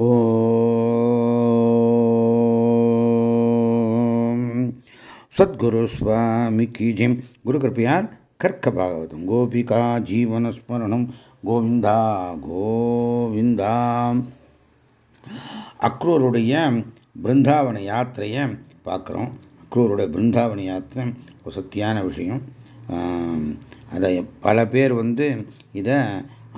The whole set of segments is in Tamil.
ஓம். சத்குரு சுவாமிக்கு ஜிம். குரு கிருப்பையால் கர்க்க பாகவதம். கோபிகா ஜீவனஸ்மரணம் கோவிந்தா கோவிந்தா. அக்ரூருடைய பிருந்தாவன யாத்திரையை பார்க்குறோம். அக்ரூருடைய பிருந்தாவன யாத்திரை ஒரு சத்தியான விஷயம். அதை பல பேர் வந்து இதை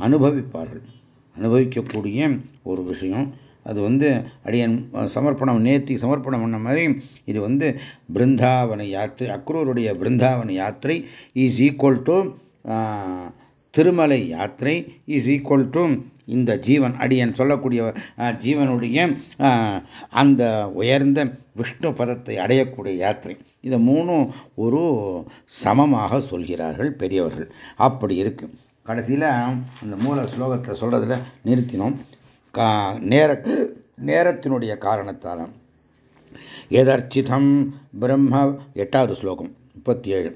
அனுபவிப்பார்கள். அனுபவிக்கக்கூடிய ஒரு விஷயம். அது வந்து அடியன் சமர்ப்பணம் நேர்த்தி சமர்ப்பணம் பண்ண மாதிரி இது வந்து பிருந்தாவன யாத்திரை அக்ரூருடைய பிருந்தாவன யாத்திரை இஸ் ஈக்குவல் டு திருமலை யாத்திரை இஸ் ஈக்குவல் டு இந்த ஜீவன். அடியன் சொல்லக்கூடிய ஜீவனுடைய அந்த உயர்ந்த விஷ்ணு பதத்தை அடையக்கூடிய யாத்திரை. இதை மூணும் ஒரு சமமாக சொல்கிறார்கள் பெரியவர்கள். அப்படி இருக்கு. கடைசியில் அந்த மூல ஸ்லோகத்தை சொல்றதுல நிறுத்தினோம் நேர நேரத்தினுடைய காரணத்தால் எதர்ச்சிதம் பிரம்ம எட்டாவது ஸ்லோகம் முப்பத்தி ஏழு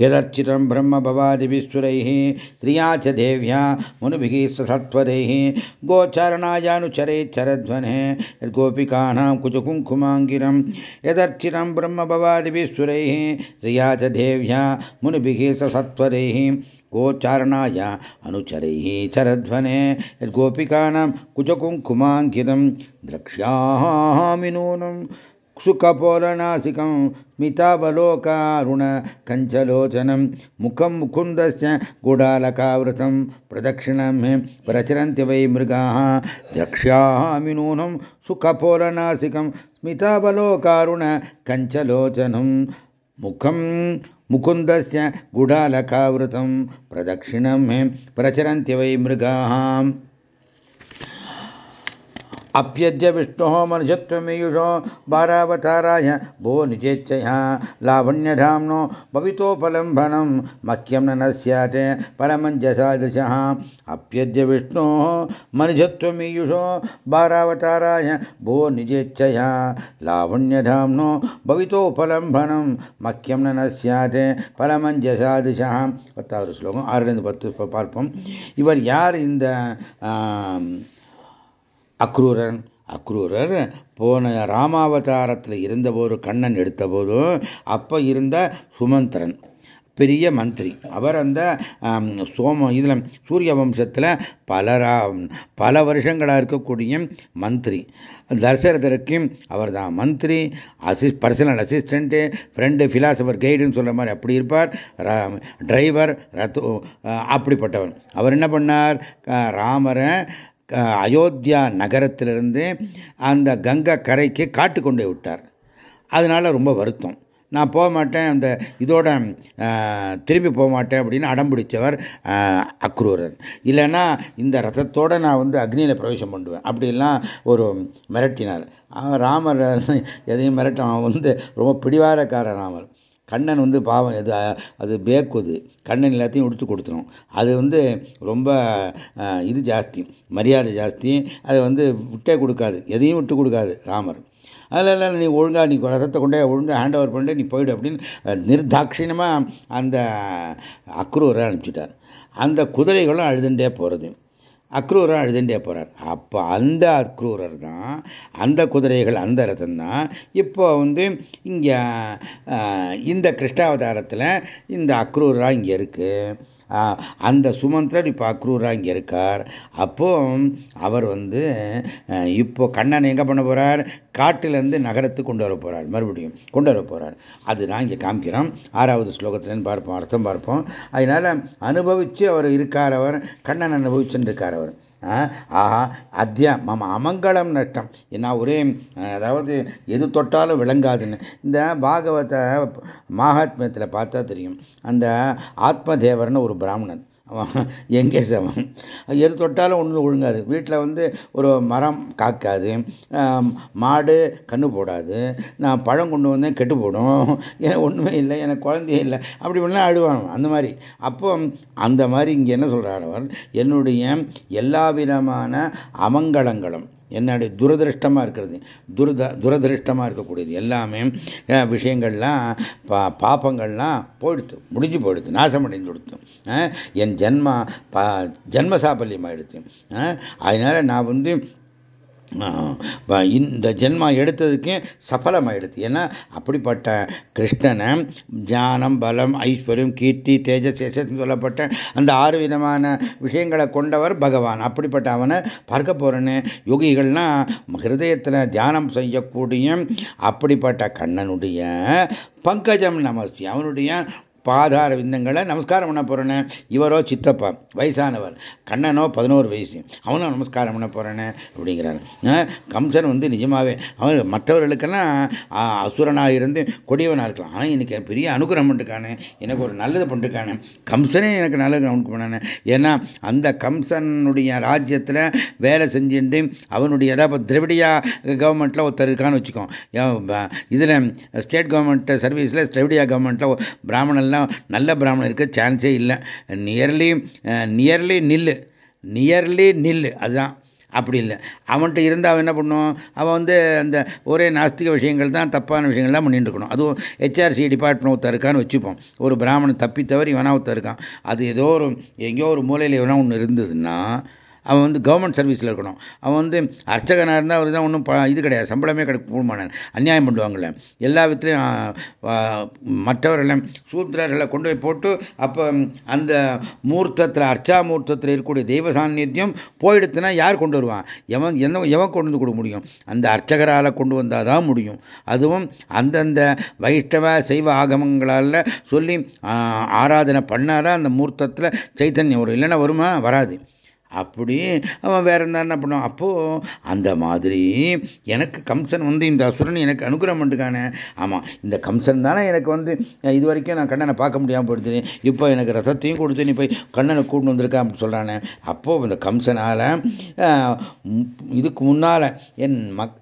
यदर्चितं ब्रह्मभवादिभिस्सुरैः स्त्रिया च देव्या मुनिभिः सत्वरैः गोचारणायानुचरैश्चरध्वने यद्गोपिकानां कुचकुङ्कुमाङ्गिरं यदर्चितं ब्रह्मभवादिभिस्सुरैः स्त्रिया च देव्या मुनिभिः सत्वरैः गोचारणाय अनुचरैः चरध्वने यद्गोपिकानां कुचकुङ्कुमाङ्कितं द्रक्ष्यामि नूनं स्मितावलोकारुण कञ्चलोचनं मुखं मुकुन्दस्य गुडालकावृतं प्रदक्षिणं मे प्रचरन्ति वै मृगाः द्रक्ष्यामि नूनं सुखपोलनासिकं कञ्चलोचनं मुखं मुकुन्दस्य से प्रदक्षिणं प्रचरन्ति वै मृगाः। अप्यद्य विष्णोः मनुजत्वमेयुषो बारावताराय भो निजेच्छया लावण्यधाम्नो भवितोपलम्बनं मह्यं न स्यात् परमञ्जसादृशः अप्यद्य विष्णोः मनुजत्वमेयुषो बारावताराय भो निजेच्छया लावण्यधाम्नो भवितोपलम्बनं मह्यं न स्यात् பரமஞ்சசாதிஷா பத்தாவது ஸ்லோகம் ஆறுலேருந்து பத்து பார்ப்போம் இவர் யார் இந்த அக்ரூரன் அக்ரூரர் போன ராமாவதாரத்தில் இருந்தபோது கண்ணன் எடுத்தபோதும் அப்போ இருந்த சுமந்திரன் பெரிய மந்திரி. அவர் அந்த சோம இதில் சூரிய வம்சத்தில் பல பல வருஷங்களாக இருக்கக்கூடிய மந்திரி. தசரதருக்கு அவர் தான் மந்திரி அசிஸ் பர்சனல் அசிஸ்டண்ட்டு ஃப்ரெண்டு ஃபிலாசபர் கைடுன்னு சொல்கிற மாதிரி அப்படி இருப்பார். டிரைவர் ரத்து அப்படிப்பட்டவர் அவர் என்ன பண்ணார்? ராமரை அயோத்தியா நகரத்திலிருந்து அந்த கங்கை கரைக்கு காட்டு கொண்டு விட்டார். அதனால ரொம்ப வருத்தம். நான் போக மாட்டேன் அந்த இதோட திரும்பி போக மாட்டேன் அப்படின்னு அடம்பிடிச்சவர் அக்ரூரன் இல்லைன்னா இந்த ரதத்தோடு நான் வந்து அக்னியில் பிரவேசம் பண்ணுவேன். அப்படிலாம் ஒரு மிரட்டினார். ராமர் எதையும் மிரட்ட அவன் வந்து ரொம்ப பிடிவாரக்கார ராமர். கண்ணன் வந்து பாவம் இது அது பேக்குது. கண்ணன் எல்லாத்தையும் உடுத்து கொடுத்துரும். அது வந்து ரொம்ப இது ஜாஸ்தி மரியாதை ஜாஸ்தி. அது வந்து விட்டே கொடுக்காது. எதையும் விட்டு கொடுக்காது ராமர். அதில் நீ ஒழுங்காக நீ ரதத்தை கொண்டே ஒழுங்காக ஹேண்ட் ஓவர் பண்ணிட்டு நீ போயிடு அப்படின்னு நிர்தாட்சிணமாக அந்த அக்ரூரை அனுப்பிச்சிட்டார். அந்த குதிரைகளும் அழுதுண்டே போகிறது அக்ரூரர் அழுதுண்டே போகிறார் அப்போ அந்த அக்ரூரர் தான் அந்த குதிரைகள் அந்த ரதம் தான் இப்போ வந்து இங்கே இந்த கிருஷ்ணாவதாரத்தில் இந்த அக்ரூரா இங்கே இருக்குது அந்த சுமந்திரர் இப்போ அக்ரூரா இங்கே இருக்கார். அப்போ அவர் வந்து இப்போ கண்ணன் எங்கே பண்ண போகிறார் காட்டிலேருந்து நகரத்துக்கு கொண்டு வர போகிறார் மறுபடியும் கொண்டு வர போகிறார் அதுதான் இங்கே காமிக்கிறோம். ஆறாவது ஸ்லோகத்துலன்னு பார்ப்போம் அர்த்தம் பார்ப்போம். அதனால் அனுபவித்து அவர் இருக்கார் அவர் கண்ணன் அனுபவிச்சுன்னு இருக்கார் அவர். ஆஹா அத்தியா மம அமங்கலம் நஷ்டம் நான் ஒரே அதாவது எது தொட்டாலும் விளங்காதுன்னு. இந்த பாகவத மாகாத்மியத்தில் பார்த்தா தெரியும். அந்த ஆத்மதேவர்னு ஒரு பிராமணன். எங்கே சமம் எது தொட்டாலும் ஒன்று ஒழுங்காது. வீட்டில் வந்து ஒரு மரம் காக்காது. மாடு கண்ணு போடாது. நான் பழம் கொண்டு வந்தேன் கெட்டு போடும். எனக்கு ஒன்றுமே இல்லை எனக்கு குழந்தையே இல்லை. அப்படி ஒன்றா அழுவாங்க அந்த மாதிரி. அப்போ அந்த மாதிரி இங்கே என்ன சொல்கிறார் அவர்? என்னுடைய எல்லா விதமான அமங்கலங்களும் என்னுடைய துரதிருஷ்டமாக இருக்கிறது. துரத துரதிருஷ்டமாக இருக்கக்கூடியது. எல்லாமே விஷயங்கள்லாம் பா பாப்பங்கள்லாம் போயிடுத்து முடிஞ்சு போயிடுத்து நாசமடைந்து கொடுத்து என் ஜென்மா பா ஜென்ம சாபல்யம் ஆயிடுத்து அதனால் நான் வந்து இந்த ஜென்மா எடுத்ததுக்கு சஃலமாயிடுது ஏன்னா அப்படிப்பட்ட கிருஷ்ணனை ஞானம் பலம் ஐஸ்வர்யம் கீர்த்தி தேஜஸ் யசஸ்ன்னு சொல்லப்பட்ட அந்த ஆறு விதமான விஷயங்களை கொண்டவர் பகவான். அப்படிப்பட்ட அவனை பார்க்க போறேன்னு யோகிகள்னா ஹிருதயத்தில் தியானம் செய்யக்கூடிய அப்படிப்பட்ட கண்ணனுடைய பங்கஜம் நமஸ்தி. அவனுடைய பாதார விந்தங்களை நமஸ்காரம் பண்ண போறேன்னு இவரோ சித்தப்பா வயசானவர். கண்ணனோ பதினோரு வயசு. அவனும் நமஸ்காரம் பண்ண போறேன்னு அப்படிங்கிறாரு. கம்சன் வந்து நிஜமாவே அவன் மற்றவர்களுக்கெல்லாம் அசுரனாக இருந்து கொடியவனாக இருக்கலாம். ஆனால் எனக்கு பெரிய அனுகிரகம் பண்ணிருக்கானு. எனக்கு ஒரு நல்லது பண்ணிருக்கானு. கம்சனே எனக்கு நல்லது அவனுக்கு பண்ணானே. ஏன்னா அந்த கம்சனுடைய ராஜ்யத்தில் வேலை செஞ்சுட்டு அவனுடைய அதாவது திரவிடியா கவர்மெண்ட்டில் ஒருத்தர் இருக்கான்னு வச்சுக்கோ. இதில் ஸ்டேட் கவர்மெண்ட் சர்வீஸில் திரவிடியா கவர்மெண்ட்டில் பிராமணன் எல்லாம் நல்ல பிராமணன் இருக்க சான்ஸே இல்லை. நியர்லி நியர்லி நில்லு நியர்லி நில்லு அதுதான். அப்படி இல்லை. அவன்கிட்ட இருந்தால் அவன் என்ன பண்ணுவான்? அவன் வந்து அந்த ஒரே நாஸ்திக விஷயங்கள் தான் தப்பான விஷயங்கள்லாம் பண்ணிட்டு இருக்கணும். அதுவும் ஹெச்ஆர்சி டிபார்ட்மெண்ட் ஒருத்தர் இருக்கான்னு வச்சுப்போம். ஒரு பிராமணன் தப்பி தவறி இவனா ஒருத்தர் இருக்கான். அது ஏதோ ஒரு எங்கேயோ ஒரு மூலையில் இவனா ஒன்று இருந்ததுன்னா அவன் வந்து கவர்மெண்ட் சர்வீஸில் இருக்கணும். அவன் வந்து அர்ச்சகனாக இருந்தால் அவர் தான் ஒன்றும் இது கிடையாது. சம்பளமே கிடைக்க போடுமானார் அநியாயம் பண்ணுவாங்கள்ல எல்லா விதத்துலையும் மற்றவர்களை சூத்திரர்களை கொண்டு போய் போட்டு அப்போ அந்த மூர்த்தத்தில் அர்ச்சா மூர்த்தத்தில் இருக்கக்கூடிய தெய்வ சாநித்தியம் போயிடுத்துனா யார் கொண்டு வருவான் எவன் என்ன எவன் கொண்டு வந்து கொடுக்க முடியும்? அந்த அர்ச்சகரால் கொண்டு வந்தால் தான் முடியும். அதுவும் அந்தந்த வைஷ்ணவ சைவ ஆகமங்களால் சொல்லி ஆராதனை பண்ணாதான் அந்த மூர்த்தத்தில் சைத்தன்யம் வரும். இல்லைன்னா வருமா? வராது. அப்படி அவன் வேற இருந்தா என்ன பண்ணுவான்? அப்போது அந்த மாதிரி எனக்கு கம்சன் வந்து இந்த அசுரன் எனக்கு அனுகிரகம் பண்ணிட்டுக்கானே ஆமாம் இந்த கம்சன் தானே எனக்கு வந்து இது வரைக்கும் நான் கண்ணனை பார்க்க முடியாமல் போயிடுது இப்போ எனக்கு ரசத்தையும் கொடுத்து நீ போய் கண்ணனை கூட்டு வந்திருக்கேன் அப்படின்னு சொல்கிறானே அப்போது இந்த கம்சனால் இதுக்கு முன்னால் என் மக்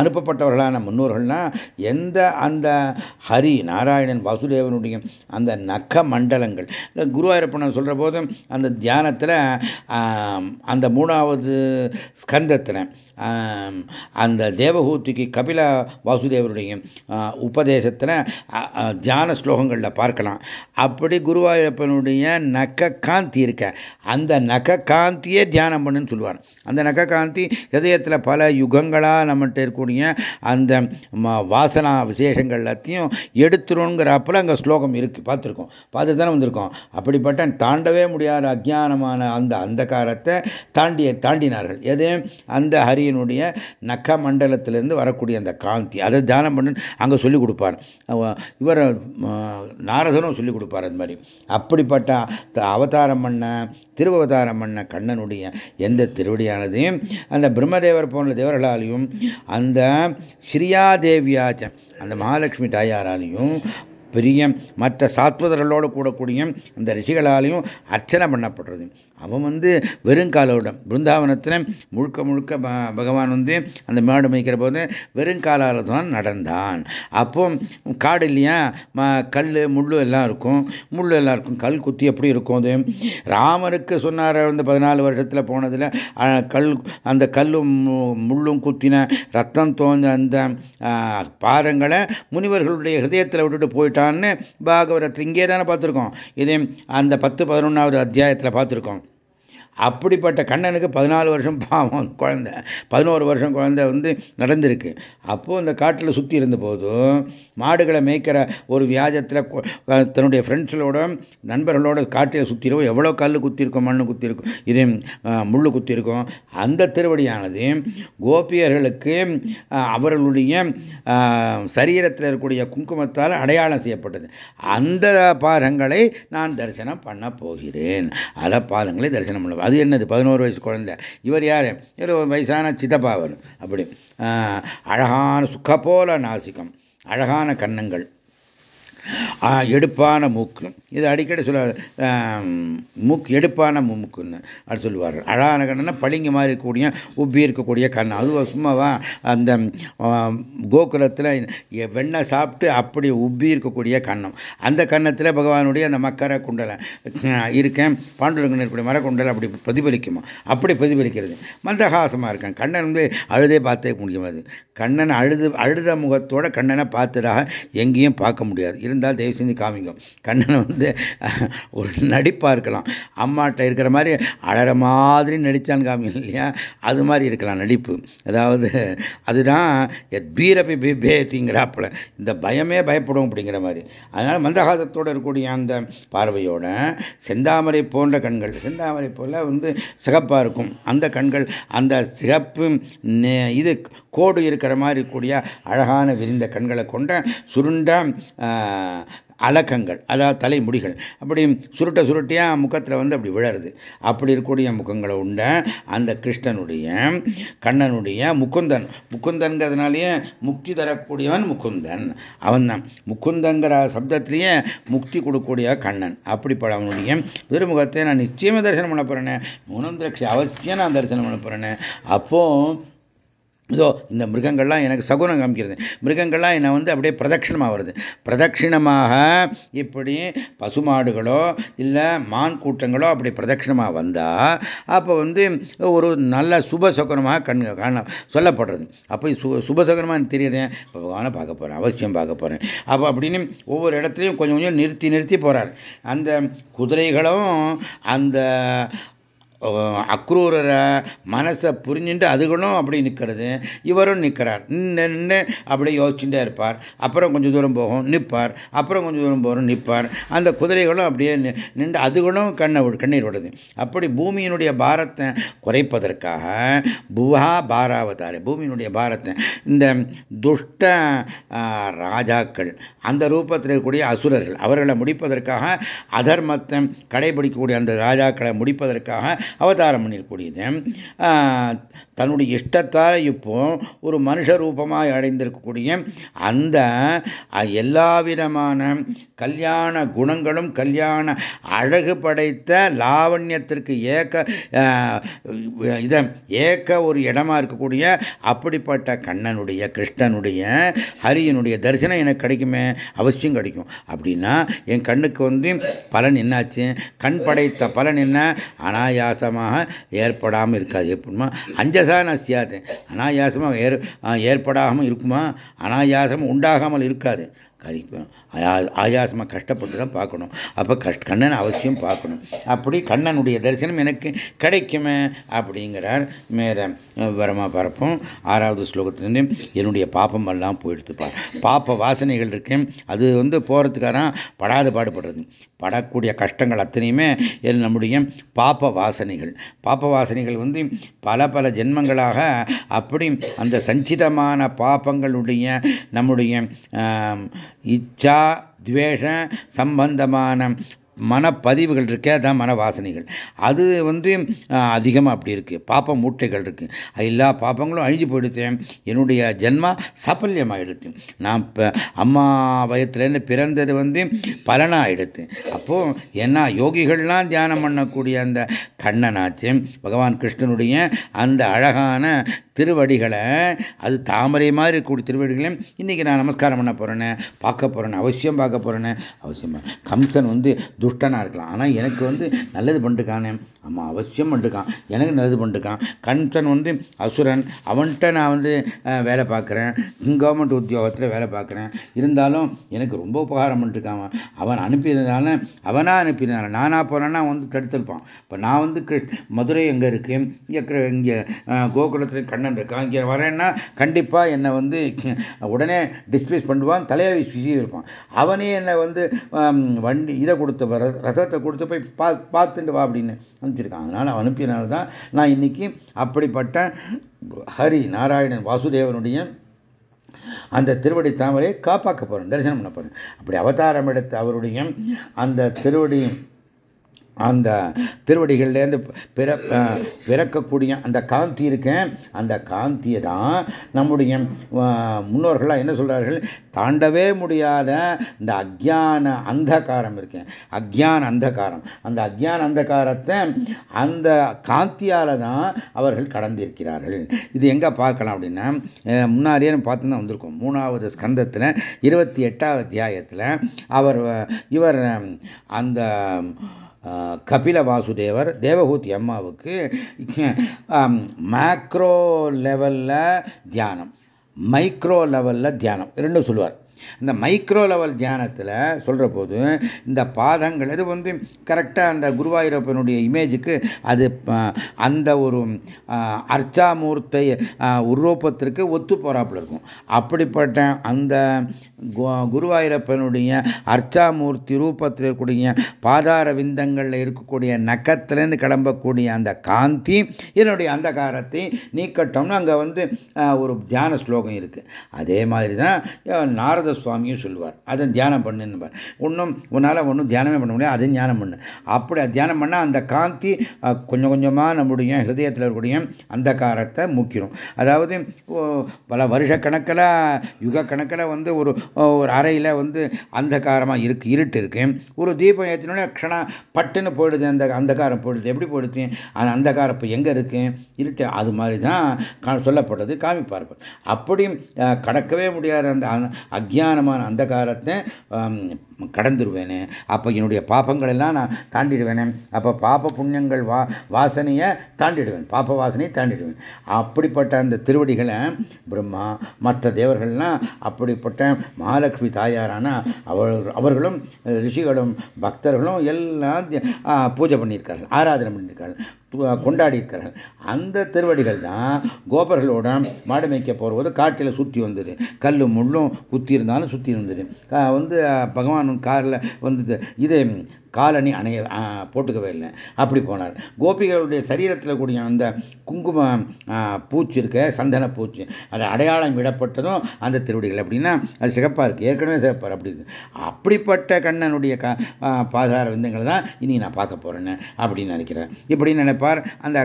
அனுப்பப்பட்டவர்களான முன்னோர்கள்னால் எந்த அந்த ஹரி நாராயணன் வாசுதேவனுடைய அந்த நக்க மண்டலங்கள் குருவாயூரப்பன் சொல்கிற போதும் அந்த தியானத்தில் அந்த மூணாவது ஸ்கந்தத்தில் அந்த தேவகூத்திக்கு கபில வாசுதேவருடைய உபதேசத்தில் தியான ஸ்லோகங்களில் பார்க்கலாம். அப்படி குருவாயூரப்பனுடைய நக்க காந்தி இருக்க அந்த நக காந்தியே தியானம் பண்ணுன்னு சொல்லுவார். அந்த நக காந்தி ஹதயத்தில் பல யுகங்களாக நம்மகிட்ட இருக்கக்கூடிய அந்த வாசனா விசேஷங்கள் எல்லாத்தையும் எடுத்துருங்கிறப்பல அங்கே ஸ்லோகம் இருக்கு. பார்த்துருக்கோம். பார்த்து தானே வந்திருக்கோம். அப்படிப்பட்ட தாண்டவே முடியாத அஜானமான அந்த அந்தகாரத்தை தாண்டிய தாண்டினார்கள். எது? அந்த ஹரி ஹரியனுடைய நக்க மண்டலத்திலேருந்து வரக்கூடிய அந்த காந்தி. அதை தியானம் பண்ணு அங்கே சொல்லிக் கொடுப்பார். இவர் நாரதனும் சொல்லிக் கொடுப்பார் அந்த மாதிரி. அப்படிப்பட்ட அவதாரம் பண்ண திருவவதாரம் பண்ண கண்ணனுடைய எந்த திருவடியானது அந்த பிரம்மதேவர் போன்ற தேவர்களாலையும் அந்த ஸ்ரீயாதேவியாச்ச அந்த மகாலட்சுமி தாயாராலையும் பெரிய மற்ற சாத்வதர்களோடு கூடக்கூடிய அந்த ரிஷிகளாலையும் அர்ச்சனை பண்ணப்படுறது. அவன் வந்து வெறுங்காலோட பிருந்தாவனத்தில் முழுக்க முழுக்க பகவான் வந்து அந்த மேடு மேய்க்கிற போது வெறுங்காலால் தான் நடந்தான். அப்போ காடு இல்லையா? கல் முள்ளு எல்லாம் இருக்கும். முள்ளு எல்லாம் இருக்கும். கல் குத்தி எப்படி இருக்கும் அது? ராமருக்கு சொன்னார் வந்து பதினாலு வருஷத்தில் போனதில் கல் அந்த கல்லும் முள்ளும் குத்தின ரத்தம் தோன்ற அந்த பாரங்களை முனிவர்களுடைய ஹிரதயத்தில் விட்டுட்டு போயிட்டான்னு பாகவரத்தில் இங்கே தானே பார்த்துருக்கோம். இதே அந்த பத்து பதினொன்றாவது அத்தியாயத்தில் பார்த்துருக்கோம். அப்படிப்பட்ட கண்ணனுக்கு பதினாலு வருஷம் பாவம் குழந்தை பதினோரு வருஷம் குழந்தை வந்து நடந்திருக்கு. அப்போது அந்த காட்டில் சுற்றி இருந்தபோதும் மாடுகளை மேய்க்கிற ஒரு வியாஜத்தில் தன்னுடைய ஃப்ரெண்ட்ஸுகளோட நண்பர்களோட காட்டில் சுற்றிடும் எவ்வளோ கல் குத்திருக்கும் மண்ணு குத்திருக்கும் இது முள் குத்திருக்கும் அந்த திருவடியானது கோபியர்களுக்கு அவர்களுடைய சரீரத்தில் இருக்கக்கூடிய குங்குமத்தால் அடையாளம் செய்யப்பட்டது. அந்த பாதங்களை நான் தரிசனம் பண்ண போகிறேன். அத பாதங்களை தரிசனம் பண்ண அது என்னது? பதினோரு வயசு குழந்தை. இவர் யார்? இவர் வயசான சித்தப்பா அவர். அப்படி. அழகான சுக்கப்போல நாசிக்கம் அழகான கன்னங்கள். எடுப்பான மூக்கு. இது அடிக்கடி சொல்ல மூக்கு எடுப்பான மூக்குன்னு. அப்படி சொல்லுவார். அழகான கண்ணன்னா பளிங்கு மாதிரி இருக்கக்கூடிய உப்பி இருக்கக்கூடிய கண். அதுவும் சும்மாவா அந்த கோகுலத்தில் வெண்ணெய் சாப்பிட்டு அப்படி உப்பி இருக்கக்கூடிய கண்ணம். அந்த கன்னத்தில் பகவானுடைய அந்த மக்கர குண்டலை இருக்கேன். பாண்டுரங்கன் இருக்கக்கூடிய மரக்குண்டலை அப்படி பிரதிபலிக்குமா? அப்படி பிரதிபலிக்கிறது. மந்தகாசமாக இருக்கேன். கண்ணன் வந்து அழுதே பார்த்தே முடியாது. கண்ணன் அழுது அழுத முகத்தோட கண்ணனை பார்த்ததாக எங்கேயும் பார்க்க முடியாது. இருந்தால் தயவு செஞ்சு காமிக்கும் கண்ணனை வந்து ஒரு நடிப்பாக இருக்கலாம். அம்மாட்ட இருக்கிற மாதிரி அழற மாதிரி நடித்தான்னு காமி இல்லையா? அது மாதிரி இருக்கலாம் நடிப்பு. அதாவது அதுதான் பீரபி பிபேத்திங்கிறாப்புல இந்த பயமே பயப்படும் அப்படிங்கிற மாதிரி. அதனால் மந்தகாசத்தோடு இருக்கக்கூடிய அந்த பார்வையோட செந்தாமரை போன்ற கண்கள் செந்தாமரை போல வந்து சிகப்பாக இருக்கும். அந்த கண்கள் அந்த சிகப்பு இது கோடு இருக்கிற மாதிரி கூடிய அழகான விரிந்த கண்களை கொண்ட சுருண்ட அலக்கங்கள் அதாவது தலைமுடிகள். அப்படி சுருட்ட சுருட்டியாக முகத்தில் வந்து அப்படி விழருது அப்படி இருக்கக்கூடிய முகங்களை உண்ட அந்த கிருஷ்ணனுடைய கண்ணனுடைய முகுந்தன். முக்குந்தன்கிறதுனாலேயே முக்தி தரக்கூடியவன் முகுந்தன். அவன் தான் முக்குந்தங்கிற சப்தத்திலேயே முக்தி கொடுக்கக்கூடிய கண்ணன். அப்படிப்பட அவனுடைய திருமுகத்தை நான் நிச்சயமாக தரிசனம் பண்ண போகிறேனே மூணம் திரட்சி அவசியம் நான் தரிசனம் பண்ண போகிறேனே அப்போது இதோ இந்த மிருகங்கள்லாம் எனக்கு சகுனம் காமிக்கிறது. மிருகங்கள்லாம் என்னை வந்து அப்படியே பிரதட்சிணமாக வருது பிரதட்சிணமாக இப்படி பசுமாடுகளோ இல்லை மான் கூட்டங்களோ அப்படி பிரதட்சிணமாக வந்தால் அப்போ வந்து ஒரு நல்ல சுப சகுனமாக கண் காண சொல்லப்படுறது. அப்போ சு சுபசகுனமாக எனக்கு தெரியுது. இப்போ பகவானை பார்க்க போகிறேன் அவசியம் பார்க்க போகிறேன் அப்போ அப்படின்னு ஒவ்வொரு இடத்துலையும் கொஞ்சம் கொஞ்சம் நிறுத்தி நிறுத்தி போகிறார் அந்த குதிரைகளும் அந்த அக்ரூரரை மனசை புரிஞ்சுட்டு அதுகளும் அப்படி நிற்கிறது. இவரும் நிற்கிறார். நின்று அப்படியே யோசிச்சுட்டே இருப்பார். அப்புறம் கொஞ்சம் தூரம் போகும் நிற்பார். அப்புறம் கொஞ்சம் தூரம் போகும் நிற்பார். அந்த குதிரைகளும் அப்படியே நின்று அதுகளும் கண்ணை கண்ணீர் விடுது. அப்படி பூமியினுடைய பாரத்தை குறைப்பதற்காக புவா பாராவதாரி பூமியினுடைய பாரத்தை இந்த துஷ்ட ராஜாக்கள் அந்த ரூபத்தில் இருக்கக்கூடிய அசுரர்கள் அவர்களை முடிப்பதற்காக அதர்மத்தை கடைபிடிக்கக்கூடிய அந்த ராஜாக்களை முடிப்பதற்காக அவதாரம் பண்ணியிருக்கூடியது தன்னுடைய இஷ்டத்தால் இப்போ ஒரு மனுஷ ரூபமாக அடைந்திருக்கக்கூடிய அந்த எல்லா விதமான கல்யாண குணங்களும் கல்யாண அழகு படைத்த லாவண்யத்திற்கு ஏக்க இதை ஏக்க ஒரு இடமா இருக்கக்கூடிய அப்படிப்பட்ட கண்ணனுடைய கிருஷ்ணனுடைய ஹரியனுடைய தரிசனம் எனக்கு கிடைக்குமே அவசியம் கிடைக்கும். அப்படின்னா என் கண்ணுக்கு வந்து பலன் என்னாச்சு? கண் படைத்த பலன் என்ன? அனாயாசமாக ஏற்படாமல் இருக்காது. எப்படிமா அஞ்சசா நசியாது அனாயாசமாக ஏற் ஏற்படாமல் இருக்குமா? அனாயாசம் உண்டாகாமல் இருக்காது. கழிப்போம். ஆயாசமாக கஷ்டப்பட்டு தான் பார்க்கணும். அப்போ கஷ்ட கண்ணன் அவசியம் பார்க்கணும். அப்படி கண்ணனுடைய தரிசனம் எனக்கு கிடைக்குமே அப்படிங்கிறார் மேல விவரமாக பார்ப்போம். ஆறாவது ஸ்லோகத்திலேருந்து என்னுடைய பாப்பம் எல்லாம் போயிடுத்துப்பார் பாப்ப வாசனைகள் இருக்கு அது வந்து போகிறதுக்காரன் படாத பாடுபடுறது. படக்கூடிய கஷ்டங்கள் அத்தனையுமே நம்முடைய பாப்ப வாசனைகள். பாப்ப வாசனைகள் வந்து பல பல ஜென்மங்களாக அப்படி அந்த சஞ்சிதமான பாப்பங்களுடைய நம்முடைய இச்சா துவேஷ சம்பந்தமான மனப்பதிவுகள் இருக்கே அதான் மன வாசனைகள் அது வந்து அதிகமாக அப்படி இருக்குது பாப்ப மூட்டைகள் இருக்குது எல்லா பாப்பங்களும் அழிஞ்சு போயிடுத்து. என்னுடைய ஜென்மா சாப்பல்யமாகிடுது நான் இப்போ அம்மா வயத்துலேருந்து பிறந்தது வந்து பலனாகிடுது அப்போது என்ன யோகிகள்லாம் தியானம் பண்ணக்கூடிய அந்த கண்ணனாச்சு பகவான் கிருஷ்ணனுடைய அந்த அழகான திருவடிகளை அது தாமரை மாதிரி கூடிய திருவடிகளையும் இன்றைக்கி நான் நமஸ்காரம் பண்ண போகிறேன்னு பார்க்க போகிறேன்னு அவசியம் பார்க்க போகிறேன்னு அவசியம். கம்சன் வந்து துஷ்டனாக இருக்கலாம். ஆனால் எனக்கு வந்து நல்லது பண்ணிட்டுக்கானே ஆமாம் அவசியம் பண்ணிட்டுக்கான் எனக்கு நல்லது பண்ணிட்டுக்கான் கம்சன் வந்து அசுரன். அவன்கிட்ட நான் வந்து வேலை பார்க்குறேன். கவர்மெண்ட் உத்தியோகத்தில் வேலை பார்க்குறேன். இருந்தாலும் எனக்கு ரொம்ப உபகாரம் பண்ணிட்டுருக்கான் அவன். அனுப்பியதுனால அவனாக அனுப்பினால நானாக போகிறேன்னா வந்து தடுத்திருப்பான். இப்போ நான் வந்து மதுரை எங்கே இருக்கு? இங்கே இங்கே கோகுலத்தில் கண்ணன் இருக்கான். இங்கே வரேன்னா கண்டிப்பாக என்னை வந்து உடனே டிஸ்மிஸ் பண்ணுவான். தலையை வீசி இருப்பான். அவனே என்னை வந்து வண்டி இதை கொடுத்த ரசத்தை கொடுத்து போய் பா பார்த்துட்டு வா அப்படின்னு அனுப்பிச்சிருக்கான் அதனால் அனுப்பினால தான் நான் இன்னைக்கு அப்படிப்பட்ட ஹரி நாராயணன் வாசுதேவனுடைய அந்த திருவடி தாமரையை காப்பாக்க போகிறேன் தரிசனம் பண்ண போகிறேன் அப்படி அவதாரம் எடுத்த அவருடைய அந்த திருவடி அந்த திருவடிகள்லேருந்து பிற பிறக்கக்கூடிய அந்த காந்தி இருக்கேன். அந்த காந்தியை தான் நம்முடைய முன்னோர்களாக என்ன சொல்கிறார்கள் தாண்டவே முடியாத இந்த அக்ஞான அந்தகாரம் இருக்கேன். அக்ஞான அந்தகாரம். அந்த அக்ஞான அந்தகாரத்தை அந்த காந்தியால் தான் அவர்கள் கடந்திருக்கிறார்கள். இது எங்கே பார்க்கலாம் அப்படின்னா முன்னாடியே பார்த்து தான் வந்திருக்கோம். மூணாவது ஸ்கந்தத்தில் இருபத்தி எட்டாவது அத்தியாயத்தில் அவர் இவர் அந்த கபில வாசுதேவர் தேவகூதி அம்மாவுக்கு மேக்ரோ லெவலில் தியானம். மைக்ரோ லெவலில் தியானம். ரெண்டும் சொல்லுவார். இந்த மைக்ரோ லெவல் தியானத்தில் சொல்கிற போது இந்த பாதங்கள் இது வந்து கரெக்டாக அந்த குருவாயூரப்பனுடைய இமேஜுக்கு அது அந்த ஒரு அர்ச்சாமூர்த்தை உருவப்பத்திற்கு ஒத்து போகிறாப்புல இருக்கும். அப்படிப்பட்ட அந்த குருவாயூரப்பனுடைய அர்ச்சாமூர்த்தி ரூபத்தில் இருக்கக்கூடிய பாதார விந்தங்களில் இருக்கக்கூடிய நக்கத்திலேருந்து கிளம்பக்கூடிய அந்த காந்தி என்னுடைய அந்தகாரத்தை நீக்கட்டோம்னு அங்கே வந்து ஒரு தியான ஸ்லோகம் இருக்குது அதே மாதிரி தான் நாரத சுவாமியும் சொல்லுவார். அதை தியானம் பண்ணுன்னு ஒன்றும் உன்னால் ஒன்றும் தியானமே பண்ண முடியாது அதையும் தியானம் பண்ணு. அப்படி தியானம் பண்ணால் அந்த காந்தி கொஞ்சம் கொஞ்சமாக நம்முடைய ஹிருதயத்தில் இருக்கக்கூடிய அந்தகாரத்தை முக்கிடும் அதாவது பல வருஷ கணக்கில் யுக கணக்கில் வந்து ஒரு ஒரு அறையில் வந்து அந்தகாரமாக இருக்கு இருட்டு இருக்கு. ஒரு தீபம் ஏற்றினோடனே க்ஷணா பட்டுன்னு போயிடுது அந்த அந்தகாரம் போயிடுது. எப்படி போயிடுது? அந்த அந்தகாரம் இப்போ எங்கே இருக்கு? இருட்டு. அது மாதிரி தான் சொல்லப்பட்டது காமிப்பார்கள். அப்படி கடக்கவே முடியாத அந்த அஜ்ஞானமான அந்தகாரத்தை கடந்துருவேனே. அப்போ என்னுடைய பாப்பங்கள் எல்லாம் நான் தாண்டிடுவேனே. அப்போ பாப்ப புண்ணியங்கள் வா வாசனையை தாண்டிடுவேன். பாப்ப வாசனையை தாண்டிடுவேன். அப்படிப்பட்ட அந்த திருவடிகளை பிரம்மா மற்ற தேவர்கள்லாம் அப்படிப்பட்ட மகாலட்சுமி தாயாரான அவர்கள் அவர்களும் ரிஷிகளும் பக்தர்களும் எல்லாம் பூஜை பண்ணியிருக்கார்கள் ஆராதனை பண்ணியிருக்கார்கள். கொண்டாடி இருக்கிறார்கள் அந்த திருவடிகள் தான் கோபர்களோட மாடு மேய்க்க போகிறபோது காட்டில் சுற்றி வந்தது. கல்லும் முள்ளும் குத்தி இருந்தாலும் சுற்றி இருந்தது. வந்து பகவான் காரில் வந்தது இது காலணி அணைய போட்டுக்கவே இல்லை. அப்படி போனார். கோபிகளுடைய சரீரத்தில் கூடிய அந்த குங்கும பூச்சி இருக்க சந்தன பூச்சி அது அடையாளம் விடப்பட்டதும் அந்த திருவடிகள். அப்படின்னா அது சிகப்பாக இருக்குது ஏற்கனவே சிகப்பார் அப்படி அப்படிப்பட்ட கண்ணனுடைய க பாதார விந்தங்களை தான் இனி நான் பார்க்க போகிறேன்னு அப்படின்னு நினைக்கிறேன் இப்படின்னு நினைப்பார். அந்த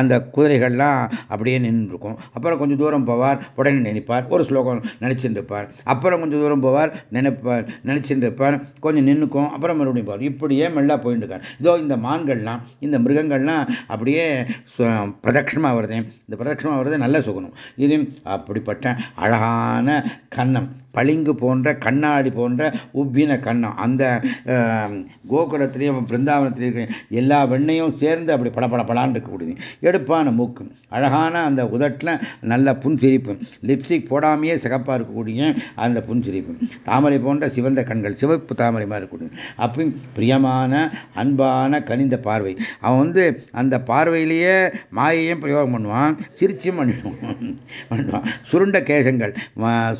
அந்த குதிரைகள்லாம் அப்படியே நின்று இருக்கும் அப்புறம் கொஞ்சம் தூரம் போவார். உடனே நினைப்பார். ஒரு ஸ்லோகம் நினைச்சுட்டு அப்புறம் கொஞ்சம் தூரம் போவார். நினைப்பார். நினைச்சுட்டு கொஞ்சம் நின்றுக்கும் அப்புறம் மறுபடியும் போவார் இப்படியே மெல்லா போயிட்டு இருக்கார். இதோ இந்த மான்கள்லாம் இந்த மிருகங்கள்லாம் அப்படியே பிரதட்சணமாக வருது. இந்த பிரதட்சணமாக வருது நல்ல சுகணும் இது அப்படிப்பட்ட அழகான கன்னம் பளிங்கு போன்ற கண்ணாடி போன்ற உப்பின கண்ணம். அந்த கோகுலத்திலையும் பிருந்தாவனத்திலையும் இருக்கிற எல்லா வெண்ணையும் சேர்ந்து அப்படி படப்படப்படான்னு இருக்கக்கூடியது எடுப்பான மூக்கு. அழகான அந்த உதட்டில் நல்ல புன்சிரிப்பு. லிப்ஸ்டிக் போடாமையே சிகப்பாக இருக்கக்கூடிய அந்த புன்சிரிப்பு. தாமரை போன்ற சிவந்த கண்கள் சிவப்பு தாமரை மாதிரி இருக்கக்கூடிய அப்படி பிரியமான அன்பான கனிந்த பார்வை. அவன் வந்து அந்த பார்வையிலேயே மாயையும் பிரயோகம் பண்ணுவான் சிரிச்சும் பண்ணுவான் பண்ணுவான். சுருண்ட கேசங்கள்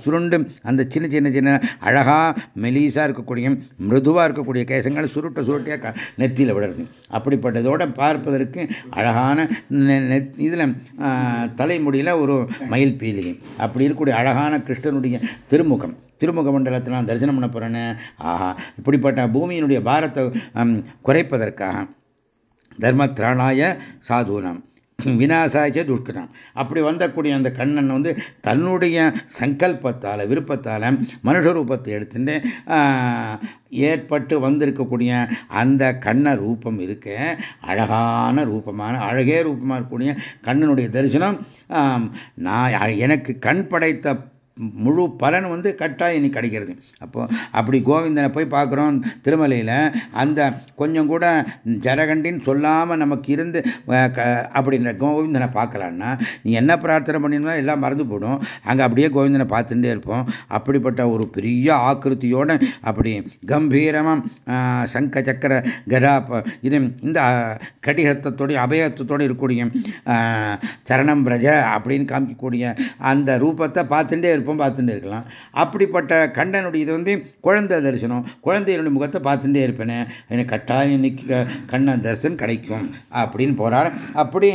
சுருண்டு அந்த சின்ன சின்ன சின்ன அழகாக மெலீஸாக இருக்கக்கூடிய மிருதுவாக இருக்கக்கூடிய கேசங்கள் சுருட்ட சுருட்டையாக நெத்தியில் விடுறது. அப்படிப்பட்டதோட பார்ப்பதற்கு அழகான இதில் தலைமுடியில் ஒரு மயில் பீலி. அப்படி இருக்கக்கூடிய அழகான கிருஷ்ணனுடைய திருமுகம். திருமுக மண்டலத்தில் நான் தரிசனம் பண்ண போகிறேன்னு ஆஹா இப்படிப்பட்ட பூமியினுடைய பாரத்தை குறைப்பதற்காக தர்மத்திராணாய சாதுனம். வினாசாய துஷ்கரம் அப்படி வந்தக்கூடிய அந்த கண்ணன் வந்து தன்னுடைய சங்கல்பத்தால் விருப்பத்தால் மனுஷ ரூபத்தை எடுத்துட்டு ஏற்பட்டு வந்திருக்கக்கூடிய அந்த கண்ண ரூபம் இருக்க அழகான ரூபமான அழகே ரூபமாக இருக்கக்கூடிய கண்ணனுடைய தரிசனம் நான் எனக்கு கண் படைத்த முழு பலன் வந்து கட்டாயம் இன்னைக்கு கிடைக்கிறது. அப்போ அப்படி கோவிந்தனை போய் பார்க்குறோம் திருமலையில் அந்த கொஞ்சம் கூட ஜரகண்டின்னு சொல்லாமல் நமக்கு இருந்து அப்படின்ற கோவிந்தனை பார்க்கலான்னா நீ என்ன பிரார்த்தனை பண்ணினா எல்லாம் மறந்து போடும் அங்கே அப்படியே கோவிந்தனை பார்த்துட்டே இருப்போம். அப்படிப்பட்ட ஒரு பெரிய ஆக்கிருத்தியோட அப்படி கம்பீரமாக சங்க சக்கர கதா இது இந்த கடிகத்தோடைய அபயத்தோடு இருக்கக்கூடிய சரணம் பிரஜ அப்படின்னு காமிக்கக்கூடிய அந்த ரூபத்தை பார்த்துட்டே இருப்போம் பார்த்துட்டே இருக்கலாம். அப்படிப்பட்ட கண்டனுடைய இது வந்து குழந்தை தரிசனம். குழந்தையினுடைய முகத்தை பார்த்துட்டே இருப்பேனே. எனக்கு கட்டாயம் இன்னைக்கு கண்ணன் தரிசனம் கிடைக்கும் அப்படின்னு போறார். அப்படி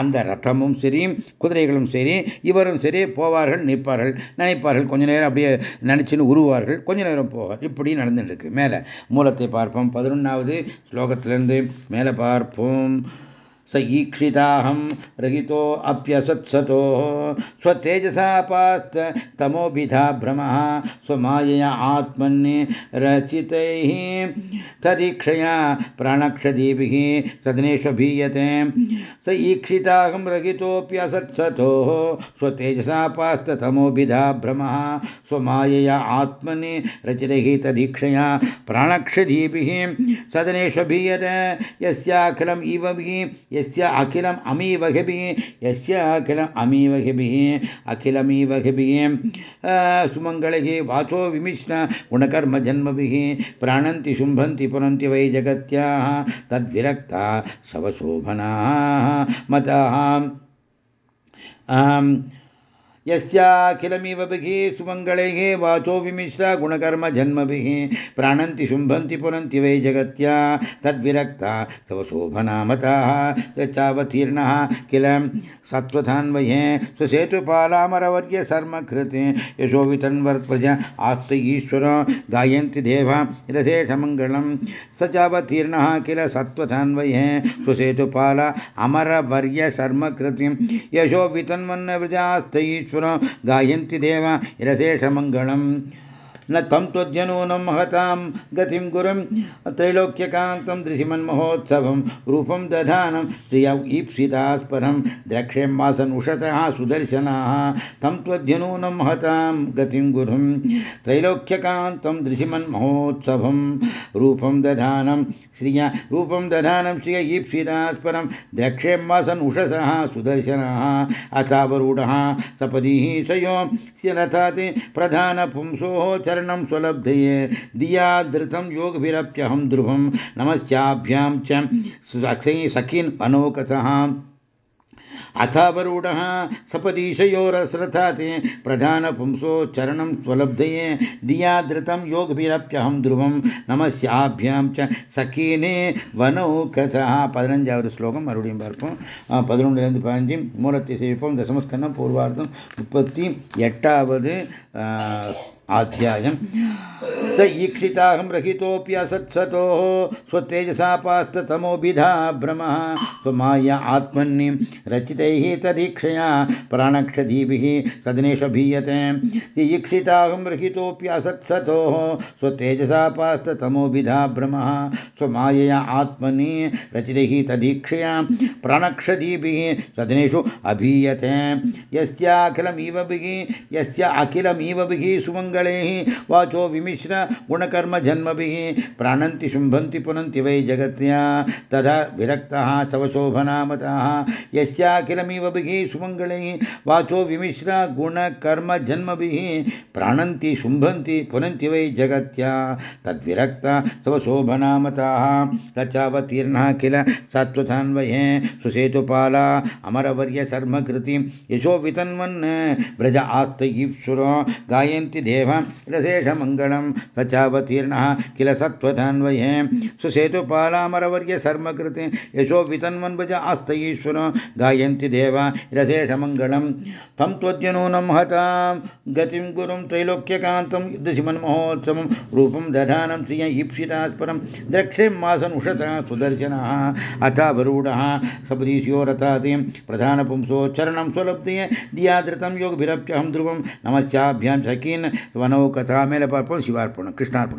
அந்த ரத்தமும் சரி குதிரைகளும் சரி இவரும் சரி போவார்கள் நிற்பார்கள். நினைப்பார்கள். கொஞ்ச நேரம் அப்படியே நினைச்சுன்னு உருவார்கள். கொஞ்ச நேரம் போவார் இப்படி நடந்துட்டு இருக்கு. மேலே மூலத்தை பார்ப்போம். பதினொன்றாவது ஸ்லோகத்திலிருந்து மேலே பார்ப்போம். स ईक्षिताहं रहितोऽप्यसत्सतो स्वतेजसा पास्त तमोभिधा भ्रमः, स्वमायया आत्मन्ये रचितैः। तदीक्षया प्राणक्षदीभिः सदनेष्वभीयते स ईक्षिताहं रहितोऽप्यसत्सतोः। स्वतेजसा पास्ततमोभिधा भ्रमः, स्वमायया आत्मनि रचितैः। तदीक्षया प्राणक्षदीभिः सदनेष्वभीयते यस्याखिलम् इव यस्य अखिलम् अमीवहिभिः यस्य अखिलम् अमीवहिभिः अखिलमीवहिभिः सुमङ्गलैः वाचो विमिश्न गुणकर्मजन्मभिः प्राणन्ति शुम्भन्ति पुनन्ति वै जगत्याः, तद्विरक्ता शवशोभनाः, मताः। यस्याखिलमिव बिः सुमङ्गलैः वाचो विमिश्रा गुणकर्मजन्मभिः प्राणन्ति शुम्भन्ति पुनन्ति वै जगत्या। तद्विरक्ता तव शोभनामताः। यच्चावतीर्णः किल सत्त्वधान्वये। सुसेतुपालामरवर्य सर्मकृते। यशो वितन्वर्त्वज आस्त ईश्वर गायन्ति देवा रथेशमङ्गलम् स चावतीर्णः किल सत्त्वधान्वये। सुसेतुपाल अमरवर्य शर्मकृतिं यशो वितन्वन्नव्रजास्त ईश्वर गायन्ति देव रसेशमङ्गलम् न तं त्वद्यनूनं महतां गतिं गुरुं त्रैलोक्यकान्तं दृशिमन्महोत्सवं रूपं दधानं श्रियौ ईप्सितास्परं उषतः सुदर्शनाः। तं त्वद्यनूनं महतां गतिं गुरुं त्रैलोक्यकान्तं दृशिमन्महोत्सवं रूपं दधानं श्रिया रूपं दधानं श्रिय ईप्सितास्परं द्रक्ष्यमासन् उषसः सुदर्शनाः। अथावरूढः सपदीः सयो रथात् प्रधानपुंसोः चरणं स्वलब्धये दिया धृतं योगभिरप्यहं ध्रुवं नमस्याभ्यां च सखीन् अनोकथः अथावरूढः सपदीशयोरस्रथात् प्रधानपुंसो चरणं स्वलब्धये दिया धृतं योगभिरप्यहं ध्रुवं நமஸ்யாபியாம் ச சக்கீனே வனௌகசா பதினஞ்சாவது ஸ்லோகம் மறுபடியும் பார்ப்போம் பதினொன்றுலேருந்து பதினஞ்சு மூலத்தை சேவிப்போம் தசமஸ்கந்தம் பூர்வார்த்தம் முப்பத்தி எட்டாவது आध्यायम्। स ईक्षिताहं रहितोऽप्यसत्सतोः, स्वतेजसा पास्ततमोभिधा भ्रमः स्वमाया आत्मनि रचितैः तदीक्षया प्राणक्षदीभिः सदनेशभीयते ईक्षिताहं रहितोऽप्यसत्सतोः, स्वतेजसा पास्ततमोभिधा भ्रमः स्वमायया आत्मनि रचितैः तदीक्षया प्राणक्षदीभिः सदनेषु अभीयते। यस्याखिलमिव बिः यस्य अखिलमिव बिः सुमङ्ग मङ्गलैः वाचो विमिश्र गुणकर्मजन्मभिः प्राणन्ति शुम्भन्ति पुनन्ति वै जगत्या, तदा विरक्तः तव शोभनामतः। यस्याखिलमिव बिः सुमङ्गलैः, वाचो विमिश्र गुणकर्मजन्मभिः प्राणन्ति शुम्भन्ति पुनन्ति वै जगत्या, तद्विरक्ता तव शोभनामताः। तच्चावतीर्णः किल सत्त्वथान्वये, सुसेतुपाला, अमरवर्य शर्मकृतिं यशो वितन्वन्, व्रज आस्त ईश्वरो गायन्ति देव रथेशमङ्गलं स किल सत्त्वधान्वये सुसेतुपालामरवर्य शर्मकृते यशो वितन्वन् भज आस्त ईश्वर गायन्ति देव। रथेशमङ्गलं तं त्वद्यनूनं हतां गतिं गुरुं त्रैलोक्यकान्तं। दृशिमन्महोत्सवं रूपं दधानं श्रिय ईप्सितास्परं। द्रक्षें मासन् उषतः सुदर्शनः। अथावरूढः सपदीस्यो रथाति प्रधानपुंसो चरणं स्वलब्धये। दियाधृतं योगभिरप्यहं ध्रुवं। नमस्याभ्यां सखीन् வனவு கதா மேலே பார்ப்போம் சிவார்ப்பணம் கிருஷ்ணார்ப்பணம்.